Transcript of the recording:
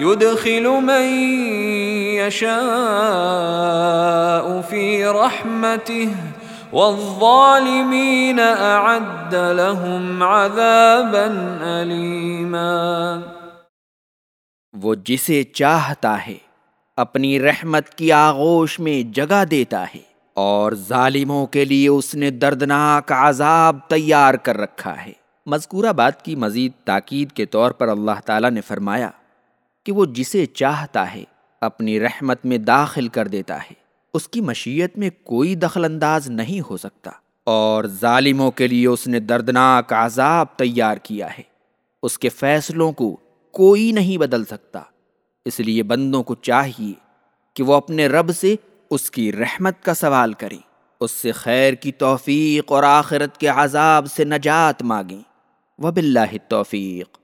يدخل من يشاء في رحمته والظالمين اعد لهم عذابا اليما وہ جسے چاہتا ہے، اپنی رحمت کی آغوش میں جگہ دیتا ہے اور ظالموں کے لیے اس نے دردناک عذاب تیار کر رکھا ہے۔ مذکورہ بات کی مزید تاکید کے طور پر اللہ تعالیٰ نے فرمایا کہ وہ جسے چاہتا ہے اپنی رحمت میں داخل کر دیتا ہے، اس کی مشیت میں کوئی دخل انداز نہیں ہو سکتا۔ اور ظالموں کے لیے اس نے دردناک عذاب تیار کیا ہے۔ اس کے فیصلوں کو کوئی نہیں بدل سکتا۔ اس لیے بندوں کو چاہیے کہ وہ اپنے رب سے اس کی رحمت کا سوال کریں۔ اس سے خیر کی توفیق اور آخرت کے عذاب سے نجات مانگیں۔ وباللہ توفیق